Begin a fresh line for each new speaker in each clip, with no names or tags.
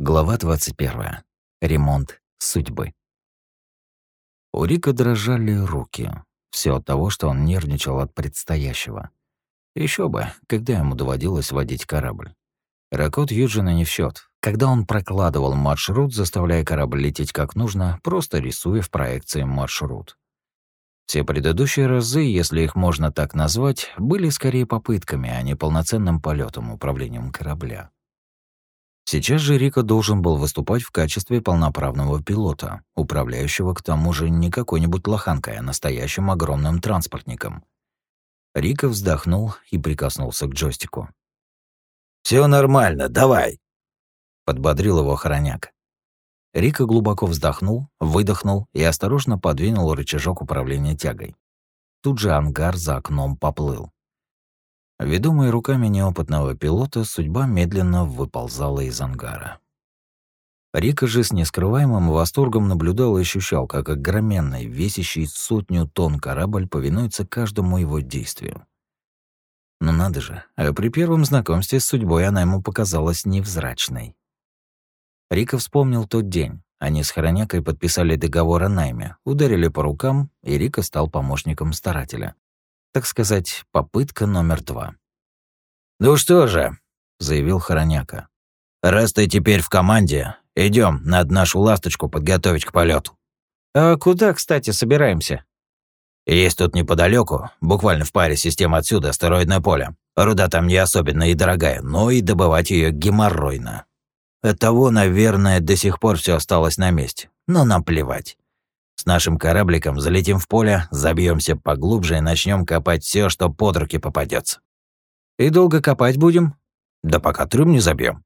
Глава 21. Ремонт судьбы. У Рика дрожали руки. Все от того, что он нервничал от предстоящего. Еще бы, когда ему доводилось водить корабль. Ракот Юджина не в счет. Когда он прокладывал маршрут, заставляя корабль лететь как нужно, просто рисуя в проекции маршрут. Все предыдущие разы, если их можно так назвать, были скорее попытками, а не полноценным полетом управлением корабля. Сейчас же Рика должен был выступать в качестве полноправного пилота, управляющего к тому же не какой-нибудь лоханкой, а настоящим огромным транспортником. Рика вздохнул и прикоснулся к джойстику.
Все нормально, давай!»
— подбодрил его хороняк. Рика глубоко вздохнул, выдохнул и осторожно подвинул рычажок управления тягой. Тут же ангар за окном поплыл. Ведомый руками неопытного пилота, судьба медленно выползала из ангара. Рика же с нескрываемым восторгом наблюдал и ощущал, как огроменный, весящий сотню тонн корабль повинуется каждому его действию. Но ну надо же, а при первом знакомстве с судьбой она ему показалась невзрачной. Рика вспомнил тот день. Они с Хоронякой подписали договор о найме, ударили по рукам, и Рика стал помощником старателя так сказать, попытка номер два.
«Ну что же», — заявил
Хороняка.
«раз ты теперь в команде, идем, надо нашу ласточку подготовить к полету.
«А куда, кстати, собираемся?»
«Есть тут неподалеку, буквально в паре систем отсюда, астероидное поле. Руда там не особенно и дорогая, но и добывать ее геморройно. Оттого, наверное, до сих пор все осталось на месте. Но нам плевать. С нашим корабликом залетим в поле, забьемся поглубже и начнем копать все, что под руки попадется.
И долго копать будем?
Да пока трюм не забьем.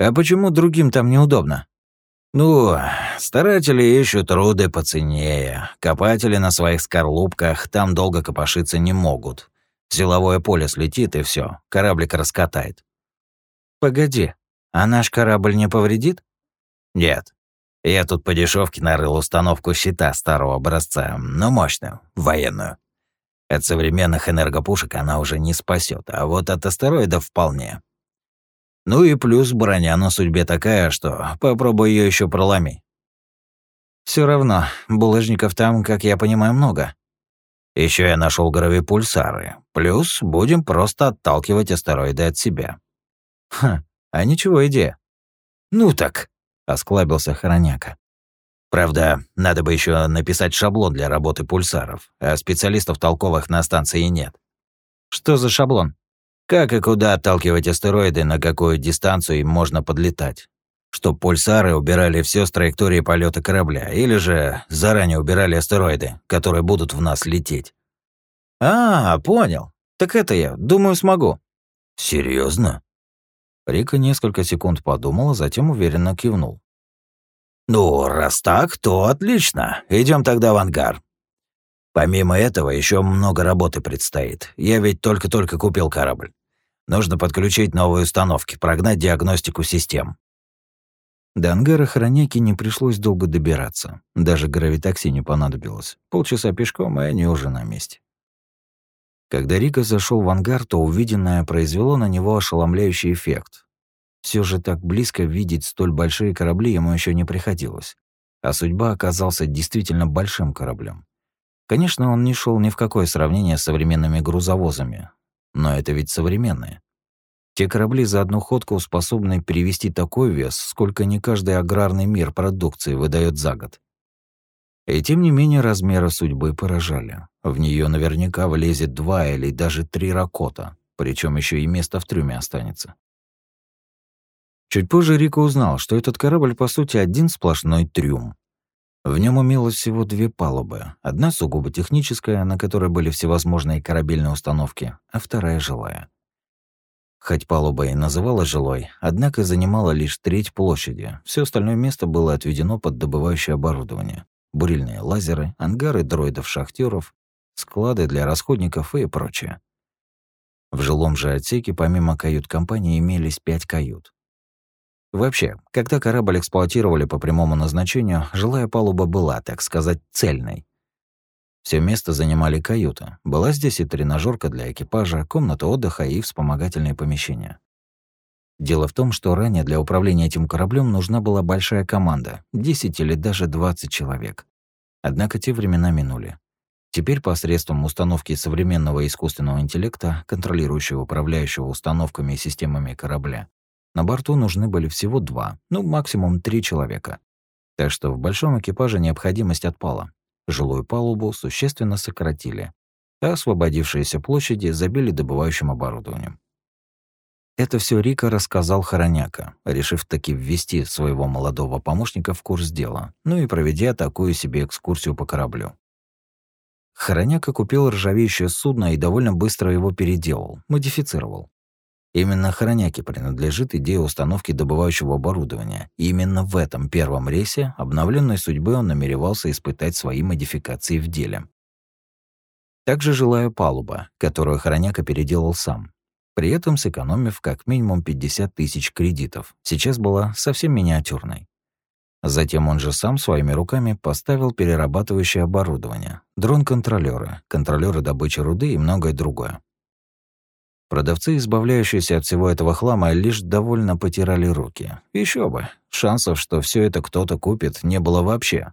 А почему другим там неудобно?
Ну, старатели ищут руды поценнее. Копатели на своих скорлупках там долго копошиться не могут. Силовое поле слетит и все, кораблик раскатает.
Погоди, а наш корабль не повредит?
Нет, я тут по дешевке нарыл установку щита старого образца, но мощную, военную. От современных энергопушек она уже не спасет, а вот от астероидов вполне. Ну и плюс броня на судьбе такая, что попробуй ее еще проломи.
Все равно, булыжников там, как я понимаю, много.
Еще я нашел гравипульсары. Плюс будем просто отталкивать астероиды от себя.
Ха, а ничего идея.
Ну так,
осклабился Хороняка.
Правда, надо бы еще написать шаблон для работы пульсаров, а специалистов толковых на станции нет.
Что за шаблон?
Как и куда отталкивать астероиды, на какую дистанцию им можно подлетать. Чтоб пульсары убирали все с траектории полета корабля, или же заранее убирали астероиды, которые будут в нас лететь.
А, понял. Так это я, думаю, смогу.
Серьезно?
Рика несколько секунд подумал, а затем уверенно кивнул.
«Ну, раз так, то отлично. Идем тогда в ангар. Помимо этого, еще много работы предстоит. Я ведь только-только купил корабль. Нужно подключить новые установки, прогнать диагностику систем».
До ангара хроняки не пришлось долго добираться. Даже гравитакси не понадобилось. Полчаса пешком, и они уже на месте. Когда Рика зашел в ангар, то увиденное произвело на него ошеломляющий эффект. Все же так близко видеть столь большие корабли ему еще не приходилось. А судьба оказался действительно большим кораблем. Конечно, он не шел ни в какое сравнение с современными грузовозами, но это ведь современные. Те корабли за одну ходку способны перевести такой вес, сколько не каждый аграрный мир продукции выдает за год. И тем не менее размеры судьбы поражали. В нее наверняка влезет два или даже три ракота, причем еще и место в трюме останется. Чуть позже Рика узнал, что этот корабль по сути один сплошной трюм. В нем имелось всего две палубы. Одна сугубо техническая, на которой были всевозможные корабельные установки, а вторая жилая. Хоть палуба и называлась жилой, однако занимала лишь треть площади. Все остальное место было отведено под добывающее оборудование бурильные лазеры, ангары дроидов-шахтеров, склады для расходников и прочее. В жилом же отсеке помимо кают-компании имелись пять кают. Вообще, когда корабль эксплуатировали по прямому назначению, жилая палуба была, так сказать, цельной. Все место занимали каюты. Была здесь и тренажерка для экипажа, комната отдыха и вспомогательные помещения. Дело в том, что ранее для управления этим кораблем нужна была большая команда, 10 или даже 20 человек. Однако те времена минули. Теперь посредством установки современного искусственного интеллекта, контролирующего управляющего установками и системами корабля, на борту нужны были всего два, ну максимум три человека. Так что в большом экипаже необходимость отпала. Жилую палубу существенно сократили, а освободившиеся площади забили добывающим оборудованием. Это все Рика рассказал Хороняка, решив таки ввести своего молодого помощника в курс дела, ну и проведя такую себе экскурсию по кораблю. Хороняка купил ржавеющее судно и довольно быстро его переделал, модифицировал. Именно Хороняке принадлежит идея установки добывающего оборудования, и именно в этом первом рейсе обновленной судьбы он намеревался испытать свои модификации в деле. Также жилая палуба, которую Хороняка переделал сам, при этом сэкономив как минимум 50 тысяч кредитов. Сейчас была совсем миниатюрной. Затем он же сам своими руками поставил перерабатывающее оборудование, дрон-контролёры, контролёры добычи руды и многое другое. Продавцы, избавляющиеся от всего этого хлама, лишь довольно потирали руки. Еще бы, шансов, что все это кто-то купит, не было вообще.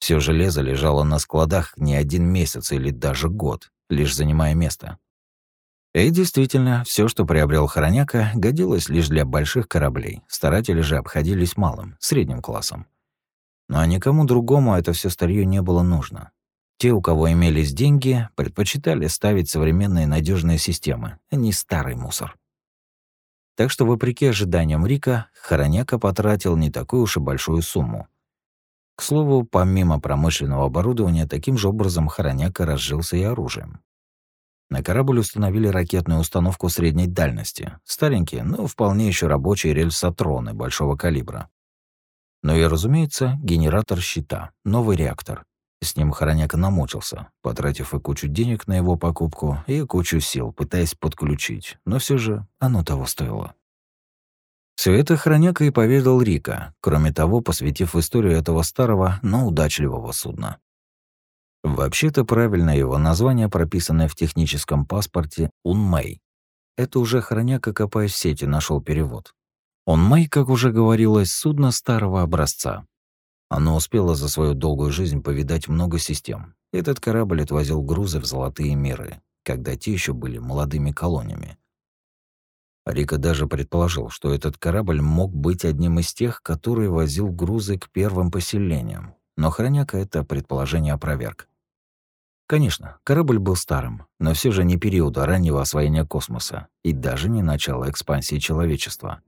Все железо лежало на складах не один месяц или даже год, лишь занимая место. И действительно, все, что приобрел Хороняка, годилось лишь для больших кораблей. Старатели же обходились малым, средним классом. Но никому другому это все старье не было нужно. Те, у кого имелись деньги, предпочитали ставить современные надежные системы, а не старый мусор. Так что, вопреки ожиданиям Рика, Хороняка потратил не такую уж и большую сумму. К слову, помимо промышленного оборудования, таким же образом Хороняка разжился и оружием. На корабль установили ракетную установку средней дальности. Старенькие, но вполне еще рабочие рельсотроны большого калибра. Ну и, разумеется, генератор щита, новый реактор. С ним Хороняка намучился, потратив и кучу денег на его покупку, и кучу сил, пытаясь подключить, но все же оно того стоило. Все это Хроняка и поведал Рика, кроме того, посвятив историю этого старого, но удачливого судна. Вообще-то правильное его название, прописанное в техническом паспорте «Унмэй». Это уже хроняка, копаясь в сети, нашел перевод. «Унмэй», как уже говорилось, судно старого образца. Оно успело за свою долгую жизнь повидать много систем. Этот корабль отвозил грузы в золотые миры, когда те еще были молодыми колониями. Рика даже предположил, что этот корабль мог быть одним из тех, который возил грузы к первым поселениям, но Хроняка это предположение опроверг. Конечно, корабль был старым, но все же не периода раннего освоения космоса и даже не начала экспансии человечества.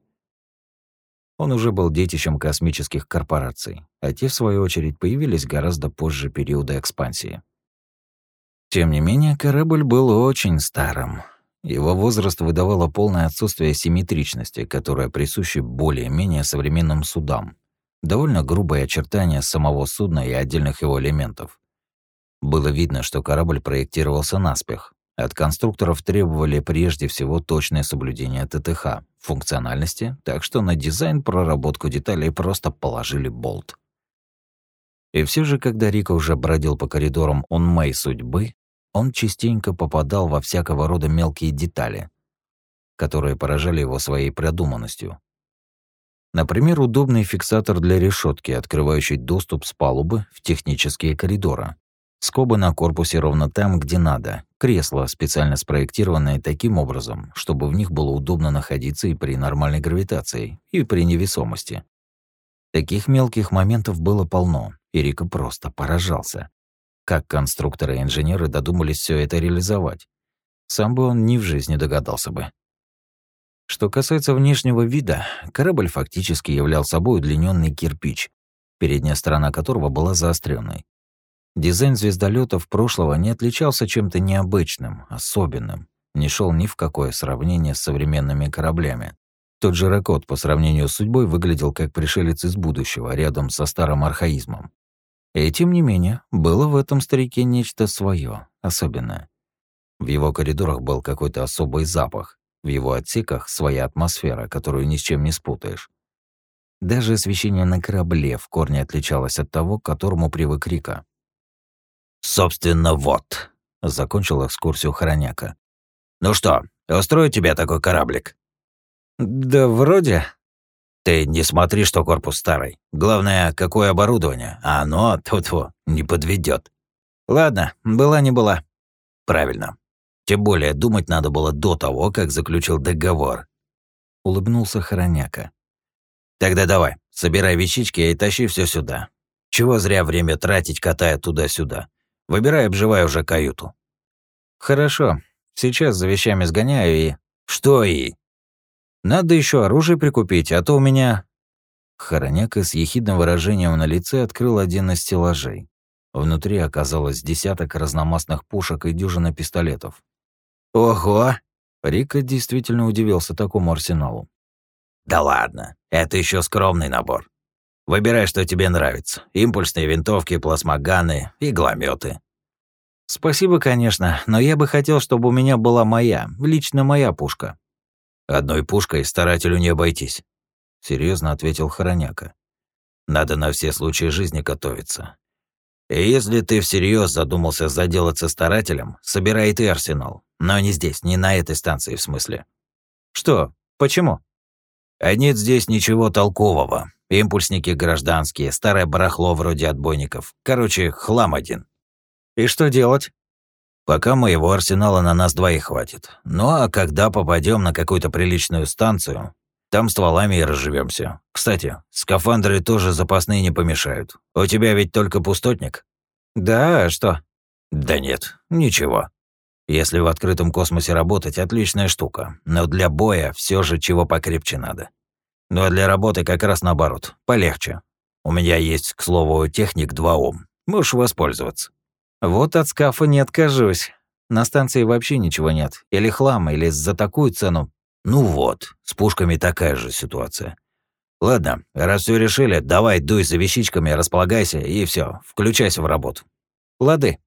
Он уже был детищем космических корпораций, а те, в свою очередь, появились гораздо позже периода экспансии. Тем не менее, корабль был очень старым. Его возраст выдавало полное отсутствие симметричности, которое присуще более-менее современным судам, довольно грубые очертания самого судна и отдельных его элементов. Было видно, что корабль проектировался наспех. От конструкторов требовали прежде всего точное соблюдение ТТХ, функциональности, так что на дизайн проработку деталей просто положили болт. И все же, когда Рика уже бродил по коридорам Онмэй судьбы, он частенько попадал во всякого рода мелкие детали, которые поражали его своей продуманностью, Например, удобный фиксатор для решетки, открывающий доступ с палубы в технические коридоры. Скобы на корпусе ровно там, где надо. Кресла, специально спроектированные таким образом, чтобы в них было удобно находиться и при нормальной гравитации, и при невесомости. Таких мелких моментов было полно, и Рика просто поражался. Как конструкторы и инженеры додумались все это реализовать. Сам бы он ни в жизни догадался бы. Что касается внешнего вида, корабль фактически являл собой удлиненный кирпич, передняя сторона которого была заостренной. Дизайн звездолетов прошлого не отличался чем-то необычным, особенным, не шел ни в какое сравнение с современными кораблями. Тот же Ракот по сравнению с судьбой выглядел как пришелец из будущего, рядом со старым архаизмом. И тем не менее, было в этом старике нечто свое, особенное. В его коридорах был какой-то особый запах, в его отсеках своя атмосфера, которую ни с чем не спутаешь. Даже освещение на корабле в корне отличалось от того, к которому привык Рика.
«Собственно, вот», — закончил экскурсию Хороняка. «Ну что, устрою тебе такой кораблик?»
Да вроде.
Ты не смотри, что корпус старый. Главное, какое оборудование, а оно, тут во не подведет.
Ладно, была не была.
Правильно. Тем более думать надо было до того, как заключил договор.
Улыбнулся Хороняка.
Тогда давай, собирай вещички и тащи все сюда. Чего зря время тратить, катая туда-сюда. Выбирай, обживай уже каюту.
Хорошо. Сейчас за вещами сгоняю и...
Что и?
Надо еще оружие прикупить, а то у меня... Хороняка с ехидным выражением на лице открыл один из стеллажей. Внутри оказалось десяток разномастных пушек и дюжина пистолетов.
Ого!
Рика действительно удивился такому арсеналу.
Да ладно, это еще скромный набор. Выбирай, что тебе нравится. Импульсные винтовки, плазмоганы, иглометы.
Спасибо, конечно, но я бы хотел, чтобы у меня была моя, лично моя пушка.
Одной пушкой старателю не обойтись,
серьезно ответил Хороняка.
Надо на все случаи жизни готовиться. Если ты всерьез задумался заделаться старателем, собирай ты арсенал. Но не здесь, не на этой станции, в смысле.
Что? Почему?
А нет здесь ничего толкового. Импульсники гражданские, старое барахло вроде отбойников. Короче, хлам один.
И что делать?
Пока моего арсенала на нас двоих хватит. Ну а когда попадем на какую-то приличную станцию, там стволами и разживемся. Кстати, скафандры тоже запасные не помешают. У тебя ведь только пустотник?
Да, а что?
Да нет, ничего. Если в открытом космосе работать, отличная штука. Но для боя все же чего покрепче надо. Ну а для работы как раз наоборот, полегче. У меня есть, к слову, техник 2 Ом. Можешь воспользоваться.
Вот от скафа не откажусь. На станции вообще ничего нет. Или хлам, или за такую цену.
Ну вот, с пушками такая же ситуация. Ладно, раз все решили, давай дуй за вещичками, располагайся и все, включайся в работу.
Лады.